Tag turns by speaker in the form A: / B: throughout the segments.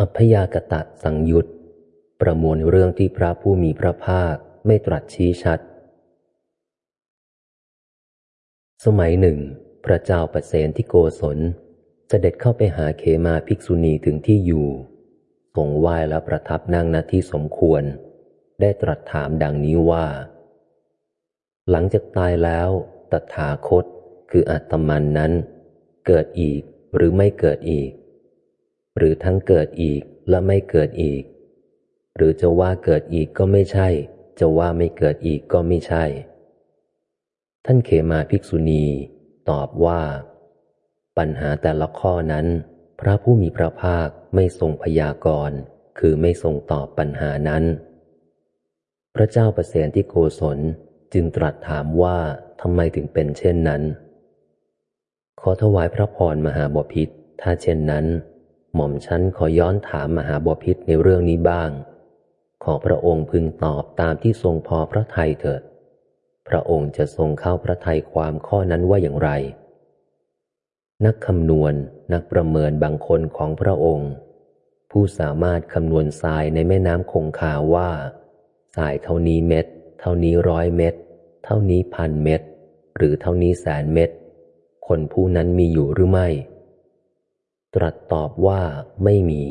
A: อัพยากตะสังยุตประมวลเรื่องที่พระผู้มีพระภาคไม่ตรัสชี้ชัด สมัยหนึ่ง พระเจ้าประเสนที่โกศลเสด็จเข้าไปหาเขมาภิกษุณีถึงที่อยู่ทรงไหว้และประทับนั่งณที่สมควร ได้ตรัสถามดังนี้ว่า หลังจากตายแล้วตถาคตคืออัตมันนั้น เกิดอีกหรือไม่เกิดอีก หรือทั้งเกิดอีกและไม่เกิดอีก หรือจะว่าเกิดอีกก็ไม่ใช่ จะว่าไม่เกิดอีกก็ไม่ใช่ ท่านเขมาภิกษุณี ตอบว่า ปัญหาแต่ละข้อนั้น พระผู้มีพระภาคไม่ทรงพยากรณ์คือไม่ทรงตอบปัญหานั้น พระเจ้าประเสนที่โกศลจึงตรัสถามว่าทำไมถึงเป็นเช่นนั้น ขอถวายพระพรมหาบพิษถ้าเช่นนั้น หม่อมฉันขอย้อนถามมหาบพิษในเรื่องนี้บ้าง ขอพระองค์พึงตอบตามที่ทรงพอพระทัยเถิด พระองค์จะทรงเข้าพระทัยความข้อนั้นว่าอย่างไร นักคำนวณนักประเมินบางคนของพระองค์ ผู้สามารถคำนวณทรายในแม่น้ำคงคาว่าทรายเท่านี้เม็ด เท่านี้ร้อยเม็ด เท่านี้พันเม็ด หรือเท่านี้แสนเม็ด คนผู้นั้นมีอยู่หรือไม่ ตรัสตอบว่าไม่มี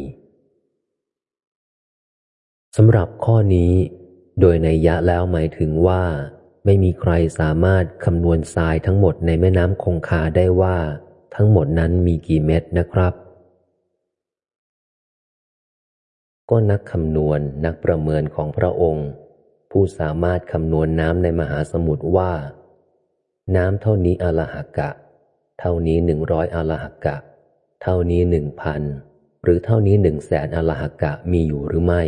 A: สำหรับข้อนี้ โดยในยะแล้วหมายถึงว่า ไม่มีใครสามารถคำนวณทรายทั้งหมดในแม่น้ำคงคาได้ว่า ทั้งหมดนั้นมีกี่เม็ดนะครับ ก็นักคำนวณนักประเมินของพระองค์ ผู้สามารถคำนวณน้ำในมหาสมุทรว่า น้ำเท่านี้อลหักกะ เท่านี้หนึ่งร้อยอลหักกะ เท่านี้หนึ่งพันหรือเท่านี้หนึ่งแสนอลหกะมีอยู่หรือไม่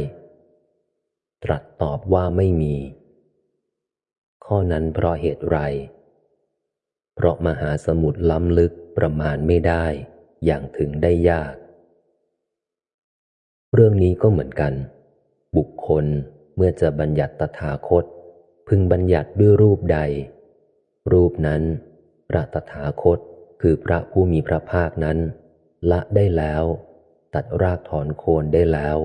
A: ตรัสตอบว่าไม่มี ข้อนั้นเพราะเหตุไร เพราะมหาสมุทรล้ำลึกประมาณไม่ได้ อย่างถึงได้ยาก เรื่องนี้ก็เหมือนกัน บุคคลเมื่อจะบัญญัติตถาคต พึงบัญญัติด้วยรูปใด รูปนั้นพระตถาคตคือพระผู้มีพระภาคนั้น ละได้แล้ว ตัดรากถอนโคนได้แล้ว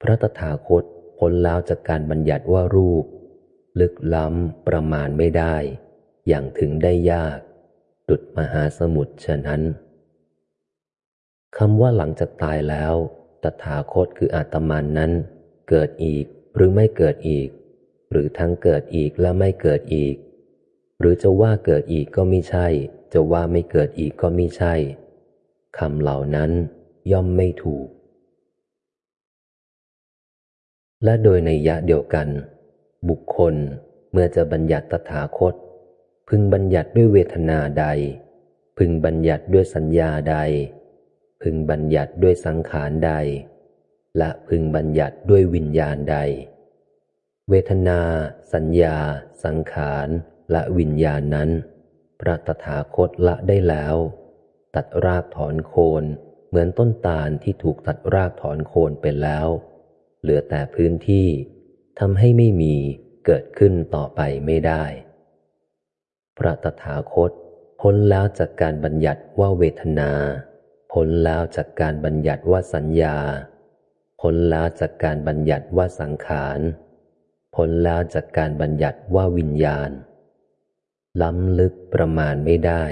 A: พระตถาคตพ้นแล้วจากการบัญญัติว่ารูป ลึกล้ำประมาณไม่ได้ อย่างถึงได้ยาก ดุดมหาสมุทรฉะนั้นคำว่าหลังจากตายแล้ว ตถาคตคืออาตมันนั้น เกิดอีกหรือไม่เกิดอีก หรือทั้งเกิดอีกและไม่เกิดอีก หรือจะว่าเกิดอีกก็ไม่ใช่ จะว่าไม่เกิดอีกก็ไม่ใช่ คำเหล่านั้นย่อมไม่ถูก และโดยในยะเดียวกัน บุคคลเมื่อจะบัญญัติตถาคต พึงบัญญัติด้วยเวทนาใด พึงบัญญัติด้วยสัญญาใด พึงบัญญัติด้วยสังขารใด และพึงบัญญัติด้วยวิญญาณใด เวทนา สัญญา สังขารและวิญญาณนั้นพระตถาคตละได้แล้ว ตัดรากถอนโคนเหมือนต้นตาลที่ถูกตัดรากถอนโคนไปแล้ว เหลือแต่พื้นที่ทำให้ไม่มีเกิดขึ้นต่อไปไม่ได้ พระตถาคต พ้นแล้วจากการบัญญัติว่าเวทนา พ้นแล้วจากการบัญญัติว่าสัญญา พ้นแล้วจากการบัญญัติว่าสังขาร พ้นแล้วจากการบัญญัติว่าวิญญาณ ล้ำลึกประมาณไม่ได้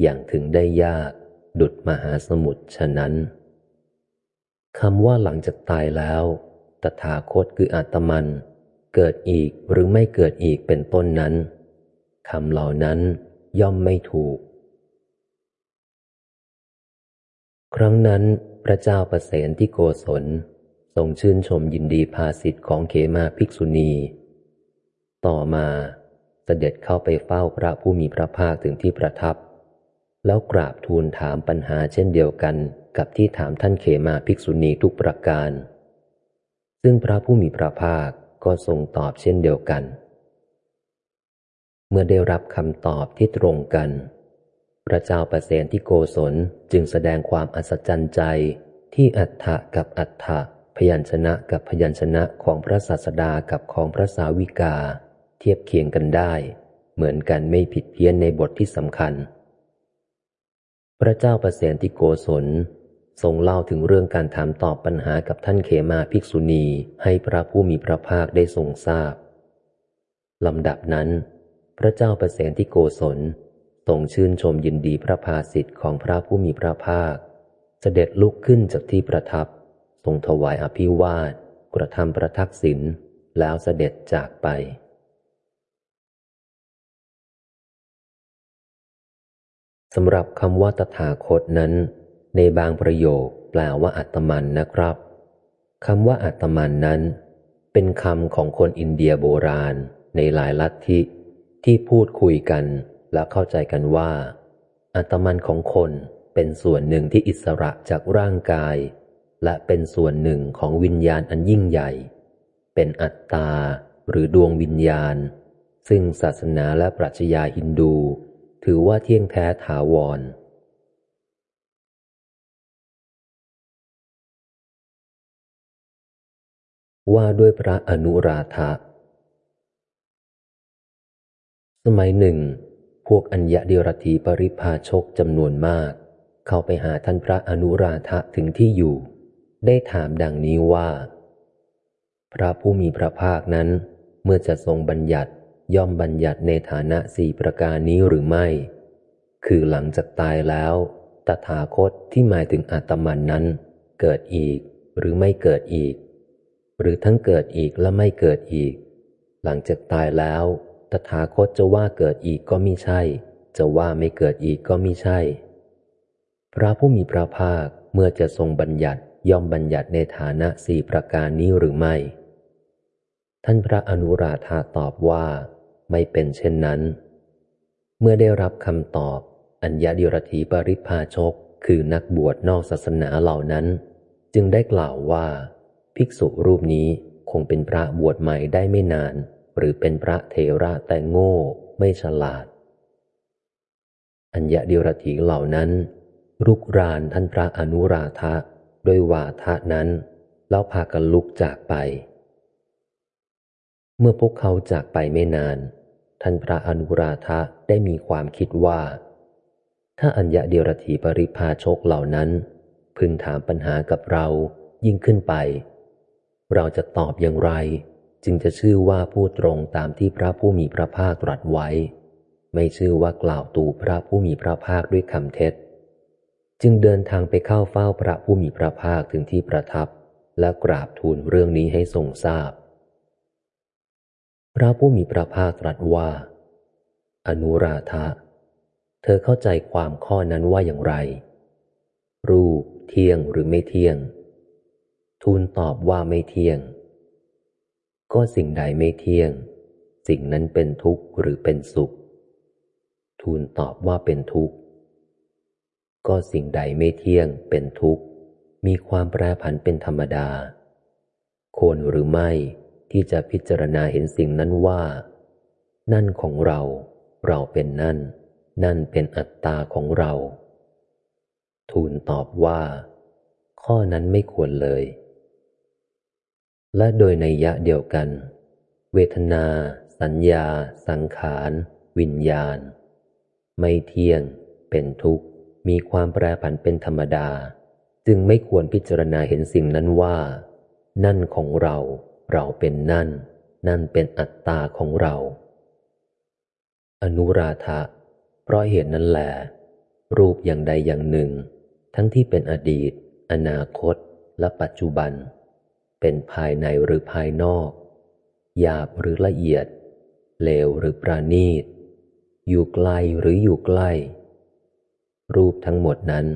A: อย่างถึงได้ยาก ดุดมหาสมุทรฉะนั้นคำว่าหลังจากตายแล้ว ตถาคตคืออาตมัน เกิดอีกหรือไม่เกิดอีกเป็นต้นนั้นคำเหล่านั้นย่อมไม่ถูก ครั้งนั้นพระเจ้าประเสนที่โกศลทรงชื่นชมยินดีภาสิทธิ์ของเขมาภิกษุณี ต่อมาเสด็จเข้าไปเฝ้าพระผู้มีพระภาคถึงที่ประทับ แล้วกราบทูลถามปัญหาเช่นเดียวกันกับที่ถามท่านเขมาภิกษุณีทุกประการ ซึ่งพระผู้มีพระภาคก็ทรงตอบเช่นเดียวกัน เมื่อได้รับคำตอบที่ตรงกัน พระเจ้าประเสนที่โกศลจึงแสดงความอัศจรรย์ใจที่อัฏฐะกับอัฏฐะพยัญชนะกับพยัญชนะของพระศาสดากับของพระสาวิกา เทียบเคียงกันได้ เหมือนกันไม่ผิดเพี้ยนในบทที่สำคัญ พระเจ้าประเสนที่โกศลทรงเล่าถึงเรื่องการถามตอบปัญหากับท่านเขมาภิกษุณีให้พระผู้มีพระภาคได้ทรงทราบลำดับนั้น พระเจ้าประเสนที่โกศลทรงชื่นชมยินดีพระภาสิทธิ์ของพระผู้มีพระภาค เสด็จลุกขึ้นจากที่ประทับ ทรงถวายอภิวาท กระทำประทักษิณแล้วเสด็จจากไป สำหรับคำว่าตถาคตนั้น ในบางประโยคแปลว่าอัตมันนะครับคำว่าอัตมันนั้น เป็นคำของคนอินเดียโบราณ ในหลายลัทธิที่พูดคุยกันและเข้าใจกันว่า อัตมันของคนเป็นส่วนหนึ่งที่อิสระจากร่างกาย และเป็นส่วนหนึ่งของวิญญาณอันยิ่งใหญ่ เป็นอัตตาหรือดวงวิญญาณ ซึ่งศาสนาและปรัชญาฮินดู ถือว่าเที่ยงแท้ถาวร ว่าด้วยพระอนุราธะสมัยหนึ่ง พวกอัญญะเดียรถีปริพาชกจำนวนมาก เข้าไปหาท่านพระอนุราธะถึงที่อยู่ ได้ถามดังนี้ว่า พระผู้มีพระภาคนั้นเมื่อจะทรงบัญญัติ ย่อมบัญญัติในฐานะสี่ประการนี้หรือไม่ คือหลังจากตายแล้ว ตถาคตที่หมายถึงอาตมันนั้น เกิดอีกหรือไม่เกิดอีก หรือทั้งเกิดอีกและไม่เกิดอีก หลังจากตายแล้ว ตถาคตจะว่าเกิดอีกก็ไม่ใช่ จะว่าไม่เกิดอีกก็ไม่ใช่ พระผู้มีพระภาคเมื่อจะทรงบัญญัติย่อมบัญญัติในฐานะสี่ประการนี้หรือไม่ ท่านพระอนุราธาตอบว่า ไม่เป็นเช่นนั้น เมื่อได้รับคำตอบ อัญญาดิรถีปริพาชก คือนักบวชนอกศาสนาเหล่านั้น จึงได้กล่าวว่า ภิกษุรูปนี้คงเป็นพระบวชใหม่ได้ไม่นาน หรือเป็นพระเทระแต่โง่ไม่ฉลาด อัญญาดิรถีเหล่านั้นรุกรานท่านพระอนุราธะด้วยวาทะนั้น แล้วพากันลุกจากไป เมื่อพวกเขาจากไปไม่นาน ท่านพระอนุราธะได้มีความคิดว่า ถ้าอัญญาเดียรถีปริพาชกเหล่านั้น พึงถามปัญหากับเรายิ่งขึ้นไป เราจะตอบอย่างไร จึงจะชื่อว่าพูดตรงตามที่พระผู้มีพระภาคตรัสไว้ ไม่ชื่อว่ากล่าวตูพระผู้มีพระภาคด้วยคำเท็จ จึงเดินทางไปเข้าเฝ้าพระผู้มีพระภาคถึงที่ประทับ และกราบทูลเรื่องนี้ให้ทรงทราบ พระผู้มีพระภาคตรัสว่า อนุราธะ เธอเข้าใจความข้อนั้นว่าอย่างไร รูปเที่ยงหรือไม่เที่ยง ทูลตอบว่าไม่เที่ยง ก็สิ่งใดไม่เที่ยง สิ่งนั้นเป็นทุกข์หรือเป็นสุข ทูลตอบว่าเป็นทุกข์ ก็สิ่งใดไม่เที่ยงเป็นทุกข์ มีความแปรผันเป็นธรรมดา โคนหรือไม่ ที่จะพิจารณาเห็นสิ่งนั้นว่า นั่นของเรา เราเป็นนั่น นั่นเป็นอัตตาของเรา ทูลตอบว่า ข้อนั้นไม่ควรเลย และโดยในยะเดียวกัน เวทนา สัญญา สังขาร วิญญาณ ไม่เที่ยง เป็นทุกข์ มีความแปรผันเป็นธรรมดา จึงไม่ควรพิจารณาเห็นสิ่งนั้นว่า นั่นของเรา เราเป็นนั่น นั่นเป็นอัตตาของเรา อนุราธะเพราะเหตุนั้นแหละรูปอย่างใดอย่างหนึ่ง ทั้งที่เป็นอดีต อนาคต และปัจจุบัน เป็นภายในหรือภายนอกหยาบหรือละเอียด เลวหรือประณีต อยู่ไกลหรืออยู่ใกล้ รูปทั้งหมดนั้น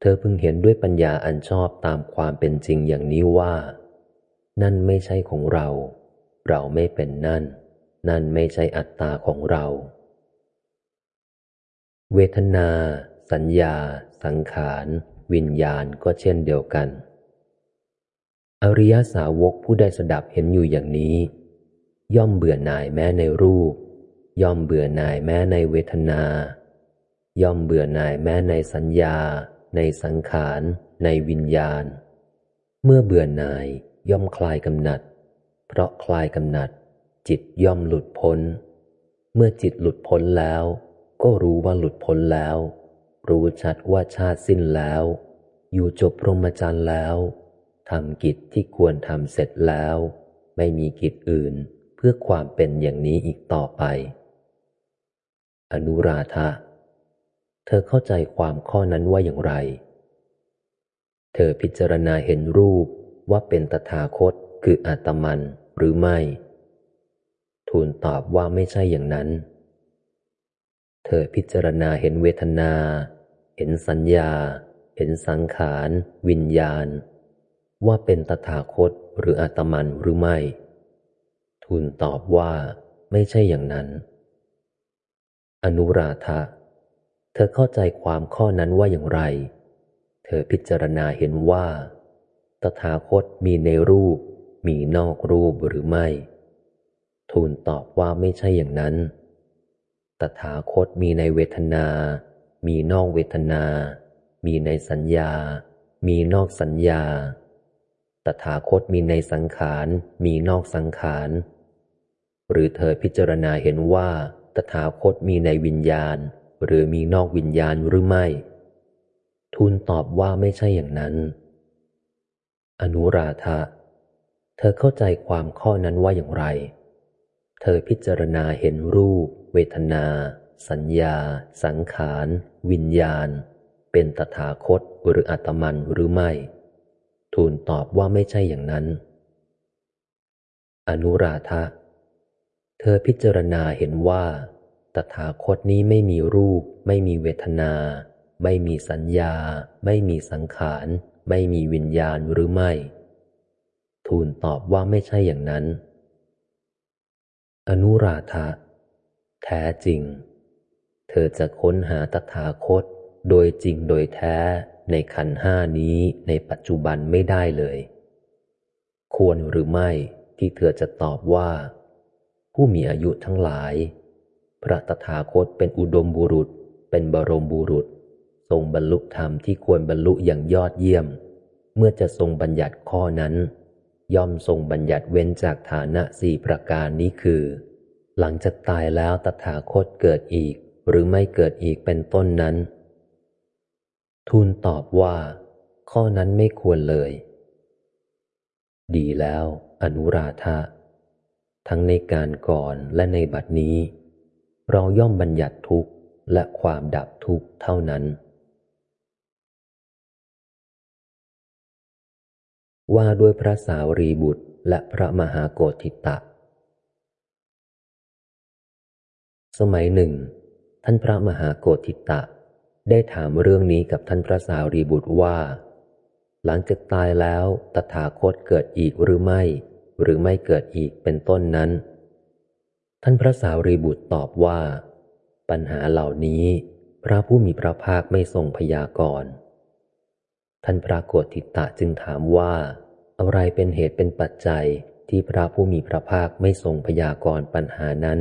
A: เธอพึงเห็นด้วยปัญญาอันชอบตามความเป็นจริงอย่างนี้ว่า นั่นไม่ใช่ของเรา เราไม่เป็นนั่น นั่นไม่ใช่อัตตาของเรา เวทนา สัญญา สังขาร วิญญาณก็เช่นเดียวกัน อริยสาวกผู้ได้สดับเห็นอยู่อย่างนี้ ย่อมเบื่อหน่ายแม้ในรูป ย่อมเบื่อหน่ายแม้ในเวทนา ย่อมเบื่อหน่ายแม้ในสัญญา ในสังขาร ในวิญญาณ เมื่อเบื่อหน่าย ย่อมคลายกำหนัด เพราะคลายกำหนัด จิตย่อมหลุดพ้น เมื่อจิตหลุดพ้นแล้ว ก็รู้ว่าหลุดพ้นแล้ว รู้ชัดว่าชาติสิ้นแล้ว อยู่จบพรหมจรรย์แล้วทำกิจที่ควรทำเสร็จแล้ว ไม่มีกิจอื่นเพื่อความเป็นอย่างนี้อีกต่อไป อนุราธะเธอเข้าใจความข้อนั้นว่าอย่างไร เธอพิจารณาเห็นรูป ว่าเป็นตถาคตคืออาตมันหรือไม่ ทูลตอบว่าไม่ใช่อย่างนั้น เธอพิจารณาเห็นเวทนา เห็นสัญญา เห็นสังขาร วิญญาณ ว่าเป็นตถาคตหรืออาตมันหรือไม่ ทูลตอบว่าไม่ใช่อย่างนั้น อนุราธะเธอเข้าใจความข้อนั้นว่าอย่างไร เธอพิจารณาเห็นว่า ตถาคตมีในรูป มีนอกรูปหรือไม่ ทูลตอบว่าไม่ใช่อย่างนั้น ตถาคตมีในเวทนา มีนอกเวทนา มีในสัญญา มีนอกสัญญา ตถาคตมีในสังขาร มีนอกสังขาร หรือเธอพิจารณาเห็นว่า ตถาคตมีในวิญญาณ หรือมีนอกวิญญาณหรือไม่ ทูลตอบว่าไม่ใช่อย่างนั้น อนุราธะ เธอเข้าใจความข้อนั้นว่าอย่างไร เธอพิจารณาเห็นรูป เวทนา สัญญา สังขาร วิญญาณ เป็นตถาคตหรืออัตมันหรือไม่ ทูลตอบว่าไม่ใช่อย่างนั้น อนุราธะ เธอพิจารณาเห็นว่า ตถาคตนี้ไม่มีรูป ไม่มีเวทนา ไม่มีสัญญา ไม่มีสังขาร ไม่มีวิญญาณหรือไม่ ทูลตอบว่าไม่ใช่อย่างนั้น อนุราธะแท้จริง เธอจะค้นหาตถาคตโดยจริงโดยแท้ในขันห้านี้ในปัจจุบันไม่ได้เลย ควรหรือไม่ที่เธอจะตอบว่า ผู้มีอายุทั้งหลาย พระตถาคตเป็นอุดมบุรุษ เป็นบรมบุรุษ ทรงบรรลุธรรมที่ควรบรรลุอย่างยอดเยี่ยม เมื่อจะทรงบัญญัติข้อนั้น ย่อมทรงบัญญัติเว้นจากฐานะสี่ประการนี้คือ หลังจากตายแล้วตถาคตเกิดอีก หรือไม่เกิดอีกเป็นต้นนั้น ทูลตอบว่า ข้อนั้นไม่ควรเลย ดีแล้ว อนุราธาทั้งในการก่อนและในบัดนี้ เราย่อมบัญญัติทุกข์และความดับทุกข์เท่านั้น ว่าด้วยพระสาวรีบุตรและพระมหาโกธิตะ สมัยหนึ่ง ท่านพระมหาโกธิตะ ได้ถามเรื่องนี้กับท่านพระสาวรีบุตรว่า หลังจากตายแล้วตถาคตเกิดอีกหรือไม่ หรือไม่เกิดอีกเป็นต้นนั้น ท่านพระสาวรีบุตรตอบว่า ปัญหาเหล่านี้ พระผู้มีพระภาคไม่ทรงพยากรณ์ ท่านพระโกติตะจึงถามว่า อะไรเป็นเหตุเป็นปัจจัยที่พระผู้มีพระภาคไม่ทรงพยากรณ์ปัญหานั้น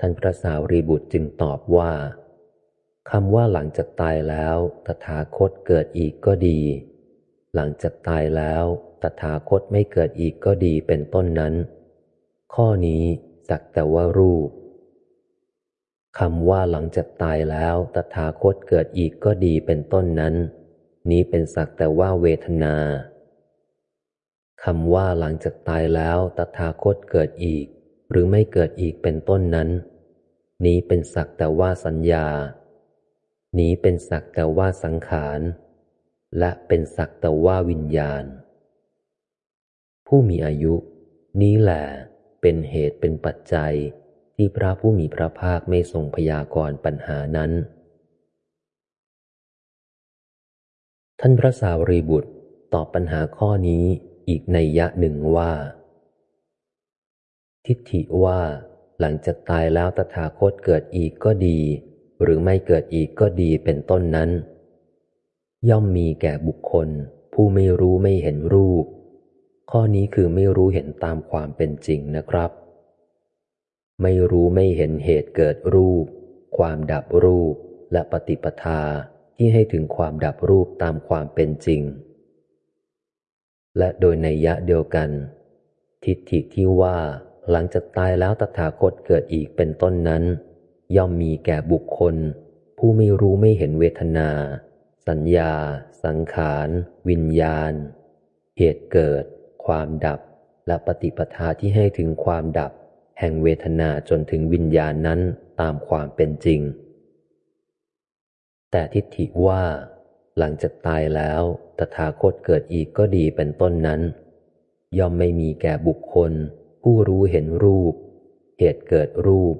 A: ท่านพระสาวรีบุตรจึงตอบว่าคำว่าหลังจากตายแล้วตถาคตเกิดอีกก็ดี หลังจากตายแล้วตถาคตไม่เกิดอีกก็ดีเป็นต้นนั้น ข้อนี้สักแต่ว่ารูปคำว่าหลังจากตายแล้วตถาคตเกิดอีกก็ดีเป็นต้นนั้น นี้เป็นสักแต่ว่าเวทนาคำว่าหลังจากตายแล้วตถาคตเกิดอีก หรือไม่เกิดอีกเป็นต้นนั้น นี้เป็นสักแต่ว่าสัญญา นี้เป็นสักแต่ว่าสังขาร และเป็นสักแต่ว่าวิญญาณ ผู้มีอายุ นี้แหละเป็นเหตุเป็นปัจจัยที่พระผู้มีพระภาคไม่ทรงพยากรณ์ปัญหานั้น ท่านพระสาวรีบุตรตอบปัญหาข้อนี้อีกในยะหนึ่งว่า ทิฏฐิว่าหลังจากตายแล้วตถาคตเกิดอีกก็ดี หรือไม่เกิดอีกก็ดีเป็นต้นนั้น ย่อมมีแก่บุคคล ผู้ไม่รู้ไม่เห็นรูป ข้อนี้คือไม่รู้เห็นตามความเป็นจริงนะครับ ไม่รู้ไม่เห็นเหตุเกิดรูป ความดับรูปและปฏิปทา ที่ให้ถึงความดับรูปตามความเป็นจริง และโดยในยะเดียวกัน ทิฏฐิที่ว่าหลังจากตายแล้วตถาคตเกิดอีกเป็นต้นนั้น ย่อมมีแก่บุคคล ผู้ไม่รู้ไม่เห็นเวทนา สัสัญญา สังขาร วิญญาณ เหตุเกิด ความดับ และปฏิปทาที่ให้ถึงความดับ แห่งเวทนาจนถึงวิญญาณนั้นตามความเป็นจริง แต่ทิฏฐิว่า หลังจากตายแล้วตถาคตเกิดอีกก็ดีเป็นต้นนั้น ย่อมไม่มีแก่บุคคล ผู้รู้เห็นรูป เหตุเกิดรูป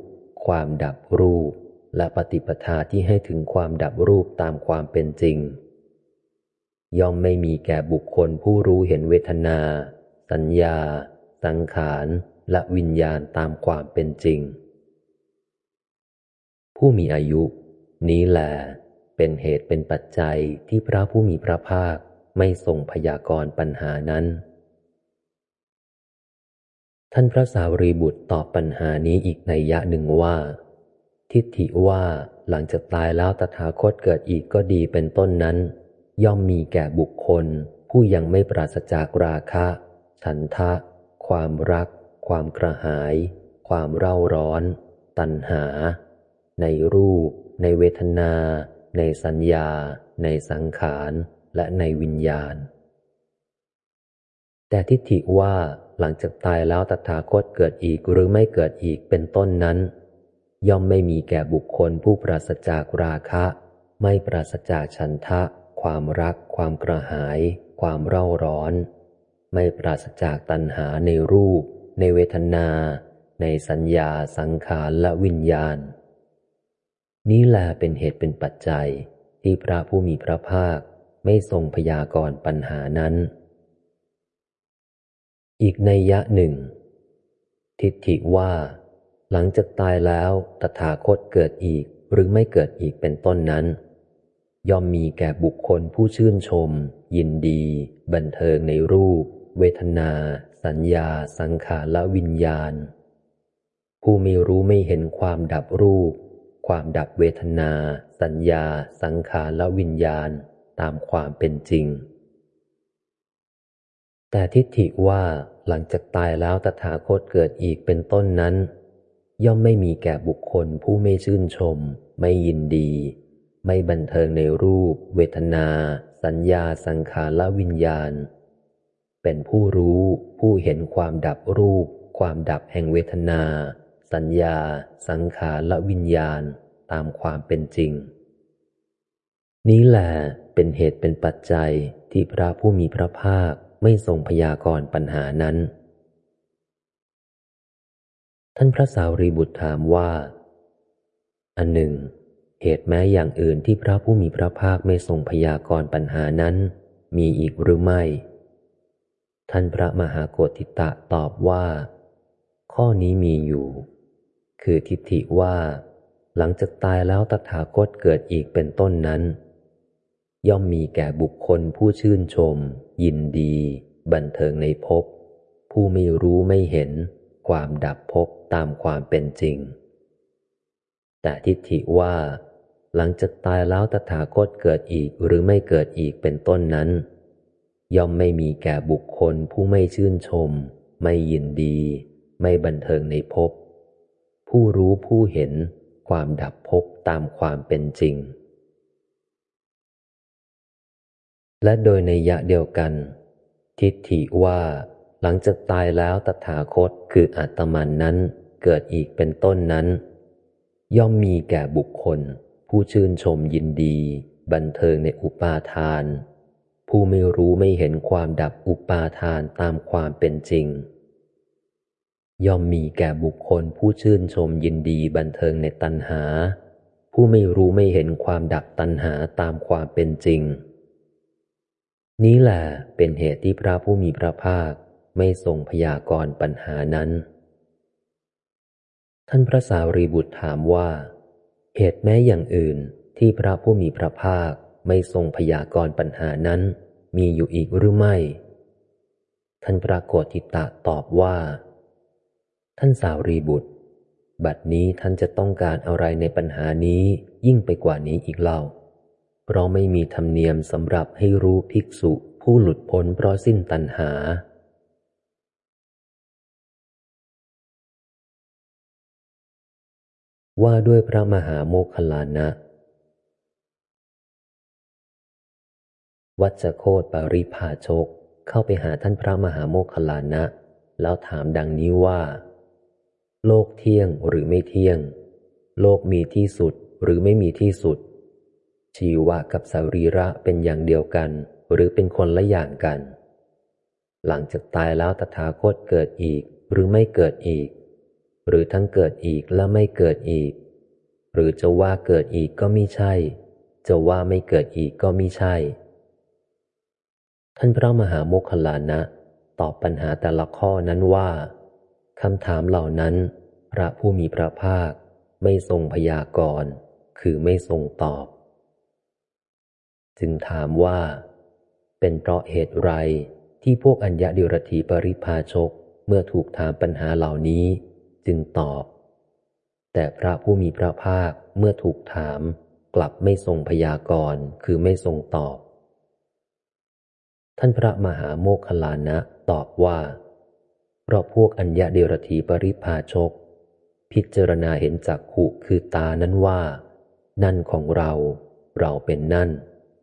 A: ความดับรูป และปฏิปทาที่ให้ถึงความดับรูปตามความเป็นจริง ย่อมไม่มีแก่บุคคลผู้รู้เห็นเวทนา สัญญา สังขารและวิญญาณตามความเป็นจริง ผู้มีอายุ นี้แหละ เป็นเหตุเป็นปัจจัยที่พระผู้มีพระภาคไม่ทรงพยากรณ์ปัญหานั้น ท่านพระสาวรีบุตรตอบปัญหานี้อีกในยะหนึ่งว่า ทิฏฐิว่าหลังจากตายแล้วตถาคตเกิดอีกก็ดีเป็นต้นนั้น ย่อมมีแก่บุคคล ผู้ยังไม่ปราศจากราคะ ฉันทะ ความรัก ความกระหาย ความเร่าร้อน ตัณหา ในรูป ในเวทนา ในสัญญา ในสังขาร และในวิญญาณ แต่ทิฏฐิว่าหลังจากตายแล้วตถาคตเกิดอีกหรือไม่เกิดอีกเป็นต้นนั้น ย่อมไม่มีแก่บุคคลผู้ปราศจากราคะ ไม่ปราศจากฉันทะ ความรัก ความกระหาย ความเร่าร้อน ไม่ปราศจากตัณหาในรูป ในเวทนา ในสัญญาสังขารและวิญญาณ นี้แหละเป็นเหตุเป็นปัจจัยที่พระผู้มีพระภาคไม่ทรงพยากรณ์ปัญหานั้น อีกในยะหนึ่ง ทิฏฐิว่า หลังจากตายแล้วตถาคตเกิดอีกหรือไม่เกิดอีกเป็นต้นนั้น ย่อมมีแก่บุคคลผู้ชื่นชม ยินดี บันเทิงในรูป เวทนา สัญญา สังขารและวิญญาณ ผู้ไม่รู้ไม่เห็นความดับรูป ความดับเวทนา สัญญา สังขารและวิญญาณตามความเป็นจริง แต่ทิฏฐิว่าหลังจากตายแล้วตถาคตเกิดอีกเป็นต้นนั้น ย่อมไม่มีแก่บุคคลผู้ไม่ชื่นชม ไม่ยินดี ไม่บันเทิงในรูป เวทนา สัญญา สังขารและวิญญาณ เป็นผู้รู้ผู้เห็นความดับรูป ความดับแห่งเวทนา สัญญา สังขารและวิญญาณตามความเป็นจริง นี้แหละเป็นเหตุเป็นปัจจัยที่พระผู้มีพระภาคไม่ทรงพยากรณ์ปัญหานั้น ท่านพระสาวรีบุตรถามว่า อันหนึ่ง เหตุแม้อย่างอื่นที่พระผู้มีพระภาคไม่ทรงพยากรณ์ปัญหานั้น มีอีกหรือไม่ ท่านพระมหาโกติตะตอบว่า ข้อนี้มีอยู่ คือทิฏฐิว่า หลังจากตายแล้วตถาคตเกิดอีกเป็นต้นนั้น ย่อมมีแก่บุคคลผู้ชื่นชม ยินดี บันเทิงในภพผู้ไม่รู้ไม่เห็น ความดับภพตามความเป็นจริง แต่ทิฏฐิว่า หลังจากตายแล้วตถาคตเกิดอีกหรือไม่เกิดอีกเป็นต้นนั้น ย่อมไม่มีแก่บุคคลผู้ไม่ชื่นชม ไม่ยินดี ไม่บันเทิงในภพ ผู้รู้ผู้เห็นความดับภพตามความเป็นจริง และโดยในยะเดียวกัน ทิฏฐิว่าหลังจากตายแล้วตถาคตคืออัตมันนั้นเกิดอีกเป็นต้นนั้น ย่อมมีแก่บุคคล ผู้ชื่นชมยินดี บันเทิงในอุปาทาน ผู้ไม่รู้ไม่เห็นความดับอุปาทานตามความเป็นจริง ย่อมมีแก่บุคคลผู้ชื่นชมยินดีบันเทิงในตัณหา ผู้ไม่รู้ไม่เห็นความดับตัณหาตามความเป็นจริง นี้แหละเป็นเหตุที่พระผู้มีพระภาคไม่ทรงพยากรณ์ปัญหานั้น ท่านพระสารีบุตรถามว่า เหตุแม้อย่างอื่นที่พระผู้มีพระภาคไม่ทรงพยากรณ์ปัญหานั้นมีอยู่อีกหรือไม่ ท่านปรากฏิตะตอบว่า ท่านสาวรีบุตร บัดนี้ท่านจะต้องการอะไรในปัญหานี้ยิ่งไปกว่านี้อีกเล่า เพราะไม่มีธรรมเนียมสำหรับให้รู้ภิกษุผู้หลุดพ้นเพราะสิ้นตัณหา ว่าด้วยพระมหาโมคคลานะ วัชโคตปริพาชกเข้าไปหาท่านพระมหาโมคคลานะ แล้วถามดังนี้ว่า โลกเที่ยงหรือไม่เที่ยง โลกมีที่สุดหรือไม่มีที่สุด ชีวะกับสรีระเป็นอย่างเดียวกัน หรือเป็นคนละอย่างกัน หลังจากตายแล้วตถาคตเกิดอีกหรือไม่เกิดอีก หรือทั้งเกิดอีกและไม่เกิดอีก หรือจะว่าเกิดอีกก็ไม่ใช่ จะว่าไม่เกิดอีกก็ไม่ใช่ ท่านพระมหาโมคคลานะ ตอบปัญหาแต่ละข้อนั้นว่า คำถามเหล่านั้น พระผู้มีพระภาคไม่ทรงพยากรณ์คือไม่ทรงตอบ จึงถามว่า เป็นเพราะเหตุไรที่พวกอัญญาดิรถีปริพาชกเมื่อถูกถามปัญหาเหล่านี้ จึงตอบ แต่พระผู้มีพระภาคเมื่อถูกถามกลับไม่ทรงพยากรณ์คือไม่ทรงตอบ ท่านพระมหาโมคคลานะตอบว่า เพราะพวกอัญญาเดรธีปริพาชก พิจารณาเห็นจักขุคือตานั้นว่า นั่นของเรา เราเป็นนั่น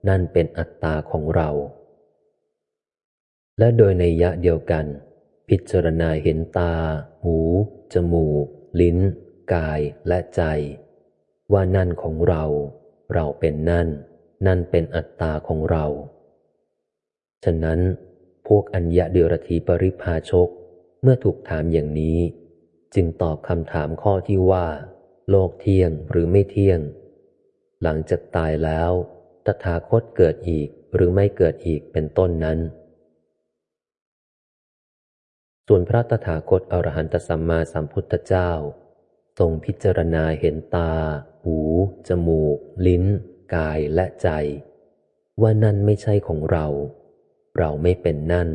A: นั่นเป็นอัตตาของเรา และโดยในยะเดียวกัน พิจารณาเห็นตา หู จมูก ลิ้น กายและใจ ว่านั่นของเรา เราเป็นนั่น นั่นเป็นอัตตาของเรา ฉะนั้นพวกอัญญะเดรธีปริพาชก เมื่อถูกถามอย่างนี้ จึงตอบคำถามข้อที่ว่า โลกเที่ยงหรือไม่เที่ยง หลังจากตายแล้ว ตถาคตเกิดอีกหรือไม่เกิดอีกเป็นต้นนั้น ส่วนพระตถาคตอรหันตสัมมาสัมพุทธเจ้า ทรงพิจารณาเห็นตา หู จมูก ลิ้น กายและใจ ว่านั่นไม่ใช่ของเรา เราไม่เป็นนั่น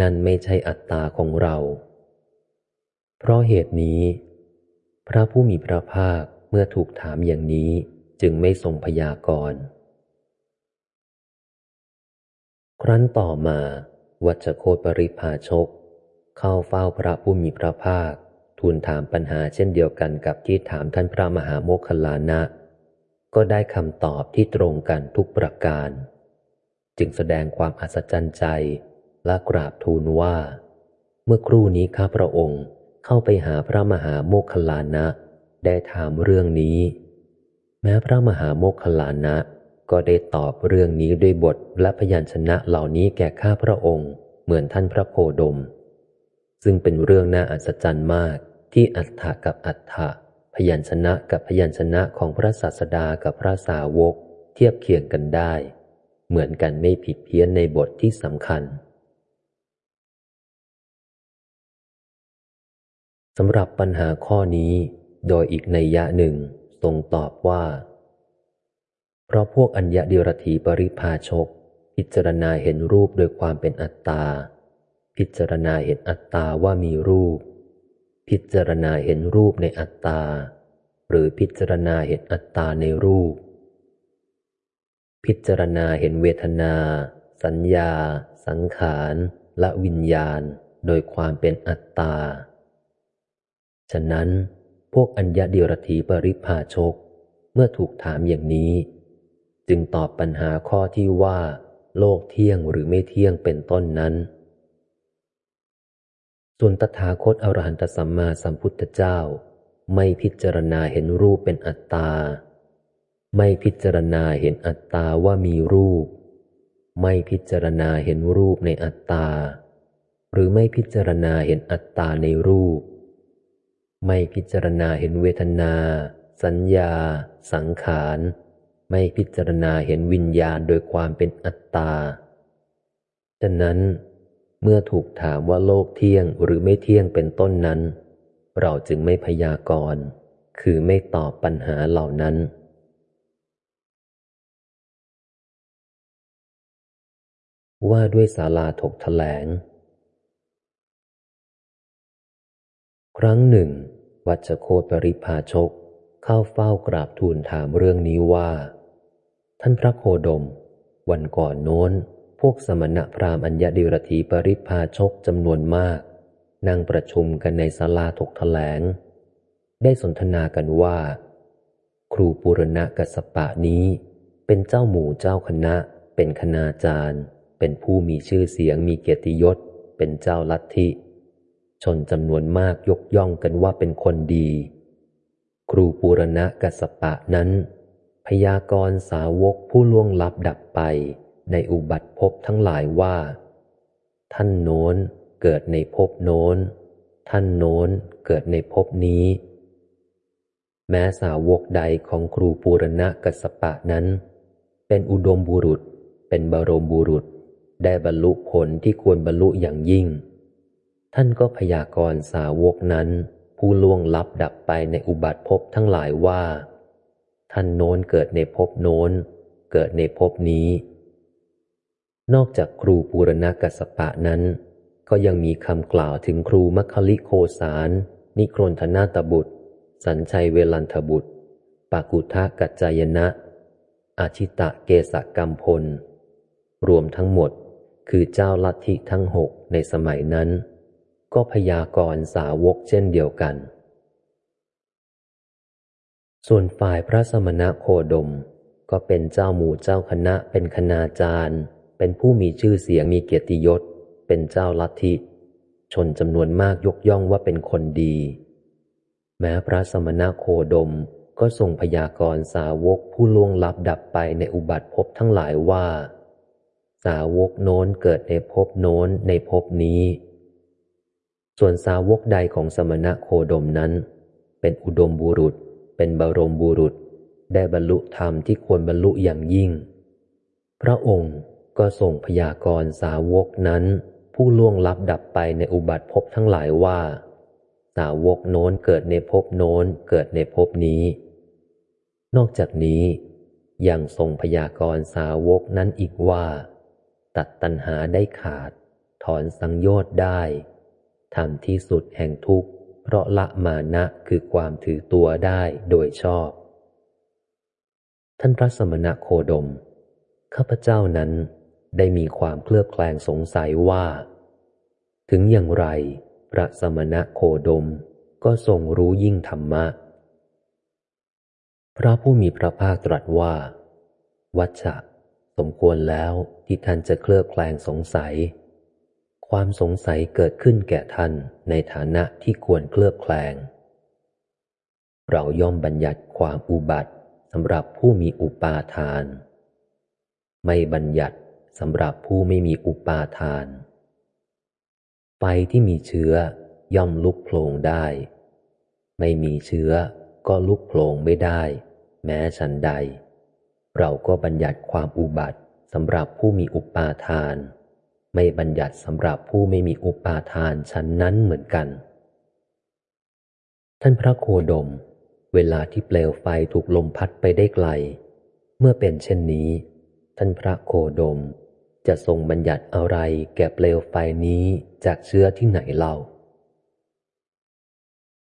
A: นั่นไม่ใช่อัตตาของเรา เพราะเหตุนี้ พระผู้มีพระภาคเมื่อถูกถามอย่างนี้จึงไม่ทรงพยากรณ์ครั้นต่อมา วัชโคตปริพาชก เข้าเฝ้าพระผู้มีพระภาค ทูลถามปัญหาเช่นเดียวกันกับที่ถามท่านพระมหาโมคคลานะ ก็ได้คำตอบที่ตรงกันทุกประการ จึงแสดงความอัศจรรย์ใจ และกราบทูลว่า เมื่อครู่นี้ข้าพระองค์เข้าไปหาพระมหาโมคคลานะ ได้ถามเรื่องนี้ แม้พระมหาโมคคลานะก็ได้ตอบเรื่องนี้ด้วยบทและพยัญชนะเหล่านี้แก่ข้าพระองค์เหมือนท่านพระโคดม ซึ่งเป็นเรื่องน่าอัศจรรย์มากที่อัฏฐะกับอัฏฐะพยัญชนะกับพยัญชนะของพระศาสดากับพระสาวก เทียบเคียงกันได้ เหมือนกันไม่ผิดเพี้ยนในบทที่สำคัญ สำหรับปัญหาข้อนี้ โดยอีกในยะหนึ่งทรงตอบว่า เพราะพวกอัญญาเดียรถีปริพาชก พิจารณาเห็นรูปโดยความเป็นอัตตา พิจารณาเห็นอัตตาว่ามีรูป พิจารณาเห็นรูปในอัตตา หรือพิจารณาเห็นอัตตาในรูป พิจารณาเห็นเวทนา สัญญา สังขาร และวิญญาณ โดยความเป็นอัตตา ฉะนั้นพวกอัญญาเดียรถีปริพาชก เมื่อถูกถามอย่างนี้ จึงตอบปัญหาข้อที่ว่า โลกเที่ยงหรือไม่เที่ยงเป็นต้นนั้น ส่วนตถาคตอรหันตสัมมาสัมพุทธเจ้า ไม่พิจารณาเห็นรูปเป็นอัตตา ไม่พิจารณาเห็นอัตตาว่ามีรูป ไม่พิจารณาเห็นรูปในอัตตา หรือไม่พิจารณาเห็นอัตตาในรูป ไม่พิจารณาเห็นเวทนา สัญญา สังขาร ไม่พิจารณาเห็นวิญญาณโดยความเป็นอัตตาฉะนั้น เมื่อถูกถามว่าโลกเที่ยงหรือไม่เที่ยงเป็นต้นนั้น เราจึงไม่พยากรณ์คือไม่ตอบปัญหาเหล่านั้น ว่าด้วยศาลาถกถแถลง ครั้งหนึ่ง วัชโคตปริพาชก เข้าเฝ้ากราบทูลถามเรื่องนี้ว่า ท่านพระโคดม วันก่อนโน้น พวกสมณะพราหมณ์อัญญดิรถีปริพาชกจำนวนมาก นั่งประชุมกันในศาลาถกถแถลง ได้สนทนากันว่า ครูปุรณะกัสปะนี้ เป็นเจ้าหมู่เจ้าคณะ เป็นคณาจารย์ เป็นผู้มีชื่อเสียงมีเกียรติยศ เป็นเจ้าลัทธิ ชนจำนวนมากยกย่องกันว่าเป็นคนดี ครูปูรณะกัสปะนั้น พยากรณ์สาวกผู้ล่วงลับดับไปในอุบัติภพทั้งหลายว่า ท่านโน้นเกิดในภพโน้น ท่านโน้นเกิดในภพนี้ แม้สาวกใดของครูปูรณะกัสปะนั้น เป็นอุดมบุรุษ เป็นบรมบุรุษ ได้บรรลุผลที่ควรบรรลุอย่างยิ่ง ท่านก็พยากรณ์สาวกนั้น ผู้ล่วงลับดับไปในอุบัติภพทั้งหลายว่า ท่านโน้นเกิดในภพโน้น เกิดในภพนี้ นอกจากครูปูรณะกัสปะนั้น ก็ยังมีคำกล่าวถึงครูมัคคิโคสารนิโครนธนาตบุตร สัญชัยเวลันทบุตรปากุทะกัจจายนะ อาชิตะเกษกรรมพล รวมทั้งหมดคือเจ้าลัทธิทั้งหกในสมัยนั้น ก็พยากรณ์สาวกเช่นเดียวกัน ส่วนฝ่ายพระสมณะโคดม ก็เป็นเจ้าหมู่เจ้าคณะเป็นคณาจารย์ เป็นผู้มีชื่อเสียงมีเกียรติยศ เป็นเจ้าลัทธิ ชนจำนวนมากยกย่องว่าเป็นคนดี แม้พระสมณะโคดมก็ทรงพยากรณ์สาวกผู้ล่วงลับดับไปในอุบัติภพทั้งหลายว่า สาวกโน้นเกิดในภพโน้นในภพนี้ ส่วนสาวกใดของสมณะโคดมนั้น เป็นอุดมบุรุษ เป็นบรมบุรุษ ได้บรรลุธรรมที่ควรบรรลุอย่างยิ่ง พระองค์ก็ส่งพยากรสาวกนั้น ผู้ล่วงลับดับไปในอุบัติภพทั้งหลายว่า สาวกโน้นเกิดในภพโน้นเกิดในภพนี้ นอกจากนี้ยังทรงพยากรสาวกนั้นอีกว่า ตัดตัณหาได้ขาด ถอนสังโยชน์ได้ ทำที่สุดแห่งทุกข์เพราะละมานะคือความถือตัวได้โดยชอบ ท่านพระสมณะโคดม ข้าพเจ้านั้นได้มีความเคลือบแคลงสงสัยว่า ถึงอย่างไร พระสมณะโคดมก็ทรงรู้ยิ่งธรรมะ พระผู้มีพระภาคตรัสว่า วัชชะสมควรแล้วที่ท่านจะเคลือบแคลงสงสัย ความสงสัยเกิดขึ้นแก่ท่านในฐานะที่ควรเคลือบแคลง เราย่อมบัญญัติความอุบัติสำหรับผู้มีอุปาทาน ไม่บัญญัติสำหรับผู้ไม่มีอุปาทาน ไฟที่มีเชื้อย่อมลุกโผลงได้ ไม่มีเชื้อก็ลุกโผลงไม่ได้ แม้ฉันใด เราก็บัญญัติความอุบัติสำหรับผู้มีอุปาทาน ไม่บัญญัติสำหรับผู้ไม่มีอุปาทานฉันนั้นเหมือนกัน ท่านพระโคดม เวลาที่เปลวไฟถูกลมพัดไปได้ไกล เมื่อเป็นเช่นนี้ ท่านพระโคดมจะทรงบัญญัติอะไรแก่เปลวไฟนี้จากเชื้อที่ไหนเล่า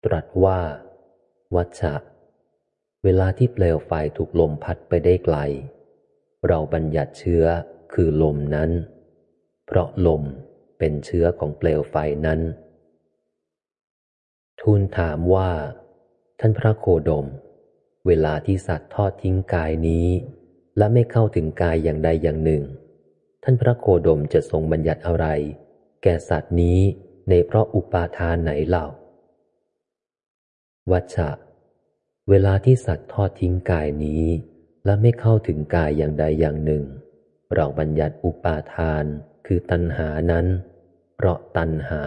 A: ตรัสว่า วัชชะ เวลาที่เปลวไฟถูกลมพัดไปได้ไกล เราบัญญัติเชื้อคือลมนั้น เพราะลมเป็นเชื้อของเปลวไฟนั้น ทูลถามว่า ท่านพระโคดม เวลาที่สัตว์ทอดทิ้งกายนี้ และไม่เข้าถึงกายอย่างใดอย่างหนึ่ง ท่านพระโคดมจะทรงบัญญัติอะไร แก่สัตว์นี้ในเพราะอุปาทานไหนเล่า วัชชะ เวลาที่สัตว์ทอดทิ้งกายนี้ และไม่เข้าถึงกายอย่างใดอย่างหนึ่ง เราบัญญัติอุปาทาน คือตัณหานั้น เพราะตัณหา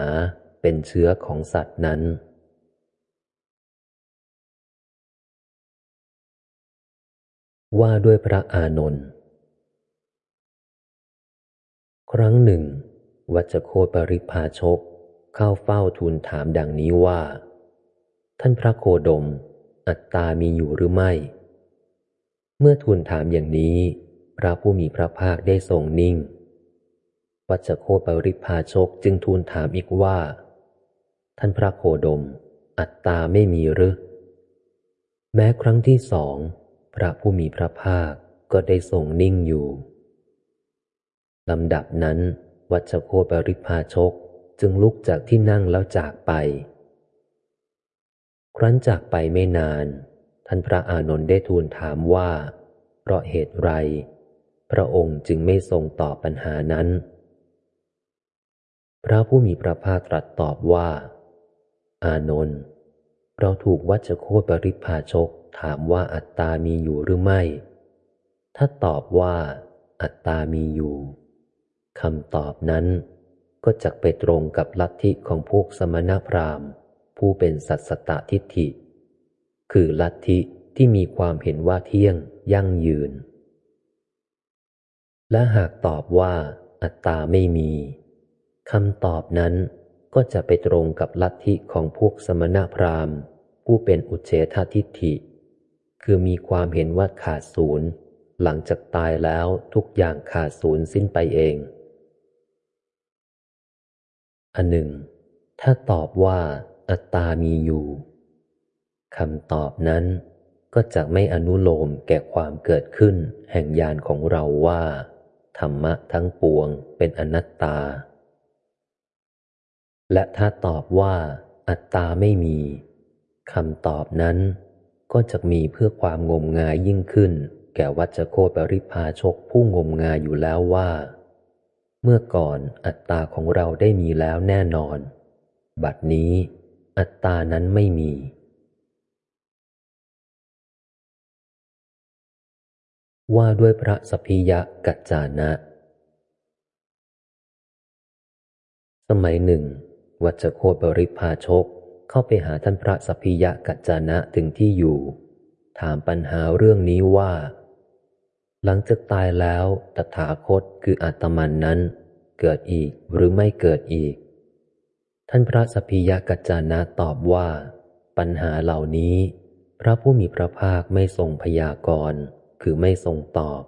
A: เป็นเชื้อของสัตว์นั้น ว่าด้วยพระอานนท์ครั้งหนึ่ง วัชโคปริพาชกเข้าเฝ้าทูลถามดังนี้ว่า ท่านพระโคดม อัตตามีอยู่หรือไม่ เมื่อทูลถามอย่างนี้ พระผู้มีพระภาคได้ทรงนิ่ง วัชโคปริพาชกจึงทูลถามอีกว่า ท่านพระโคดม อัตตาไม่มีหรือ แม้ครั้งที่สอง พระผู้มีพระภาคก็ได้ทรงนิ่งอยู่ลำดับนั้น วัชโคปริพาชกจึงลุกจากที่นั่งแล้วจากไป ครั้นจากไปไม่นาน ท่านพระอานนท์ได้ทูลถามว่า เพราะเหตุไร พระองค์จึงไม่ทรงตอบปัญหานั้น พระผู้มีพระภาคตรัสตอบว่า อานนท์เราถูกวัชโคตปริพาชกถามว่าอัตตามีอยู่หรือไม่ ถ้าตอบว่าอัตตามีอยู่คำตอบนั้นก็จะไปตรงกับลัทธิของพวกสมณพราหมณ์ ผู้เป็นสัตสตทิฏฐิ คือลัทธิที่มีความเห็นว่าเที่ยงยั่งยืน และหากตอบว่าอัตตาไม่มี คำตอบนั้นก็จะไปตรงกับลัทธิของพวกสมณพราหมณ์ ผู้เป็นอุเฉททิฏฐิ คือมีความเห็นว่าขาดศูนย์ หลังจากตายแล้วทุกอย่างขาดศูนย์สิ้นไปเอง อันหนึ่ง ถ้าตอบว่าอัตตามีอยู่คำตอบนั้นก็จะไม่อนุโลมแก่ความเกิดขึ้นแห่งญาณของเราว่า ธรรมะทั้งปวงเป็นอนัตตา และถ้าตอบว่าอัตตาไม่มีคำตอบนั้นก็จะมีเพื่อความงมงายยิ่งขึ้น แก่วัจโคปริพาชกผู้งมงายอยู่แล้วว่า เมื่อก่อนอัตตาของเราได้มีแล้วแน่นอน บัดนี้อัตตานั้นไม่มี ว่าด้วยพระสพิยะกัจจานะ สมัยหนึ่ง วัชโคบริพาชกเข้าไปหาท่านพระสพิยะกัจจานะถึงที่อยู่ ถามปัญหาเรื่องนี้ว่า หลังจากตายแล้วตถาคตคืออาตมันนั้น เกิดอีกหรือไม่เกิดอีก ท่านพระสพิยกัจจานะตอบว่า ปัญหาเหล่านี้ พระผู้มีพระภาคไม่ทรงพยากรณ์คือไม่ทรงตอบ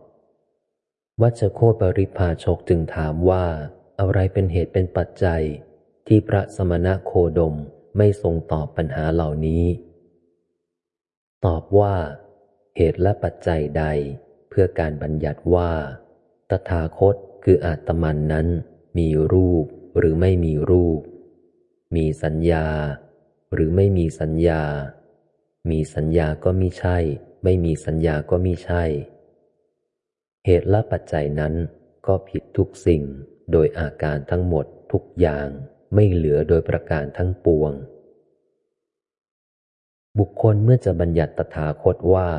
A: วัชโคปริพาชกจึงถามว่าอะไรเป็นเหตุเป็นปัจจัย ที่พระสมณะโคดมไม่ทรงตอบปัญหาเหล่านี้ ตอบว่า เหตุและปัจจัยใดเพื่อการบัญญัติว่า ตถาคตคืออาตมันนั้น มีรูปหรือไม่มีรูป มีสัญญา หรือไม่มีสัญญา มีสัญญาก็มิใช่ ไม่มีสัญญาก็มิใช่ เหตุและปัจจัยนั้นก็ผิดทุกสิ่งโดยอาการทั้งหมดทุกอย่าง ไม่เหลือโดยประการทั้งปวง บุคคลเมื่อจะบัญญัติตถาคตว่า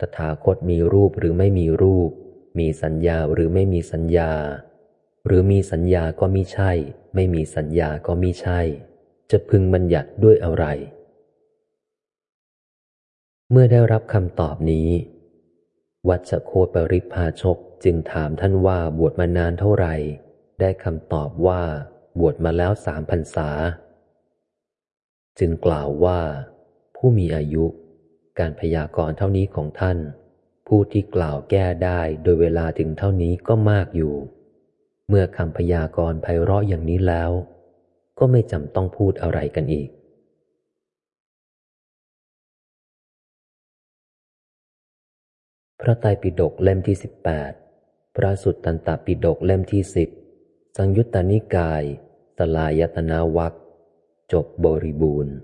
A: ตถาคตมีรูปหรือไม่มีรูป มีสัญญาหรือไม่มีสัญญา หรือมีสัญญาก็มิใช่ ไม่มีสัญญาก็มิใช่ จะพึงบัญญัติด้วยอะไร เมื่อได้รับคำตอบนี้ วัชโคปริพาชกจึงถามท่านว่าบวชมานานเท่าไหร่ ได้คำตอบว่า บวชมาแล้วสามพรรษา จึงกล่าวว่า ผู้มีอายุ การพยากรณ์เท่านี้ของท่าน ผู้ที่กล่าวแก้ได้โดยเวลาถึงเท่านี้ก็มากอยู่ เมื่อคำพยากรณ์ไพเราะอย่างนี้แล้ว ก็ไม่จำต้องพูดอะไรกันอีกพระไตรปิฎกเล่มที่สิบแปดพระสุตตันตปิฎกเล่มที่สิบสังยุตตานิกาย สลายตนาวักจบบริบูรณ์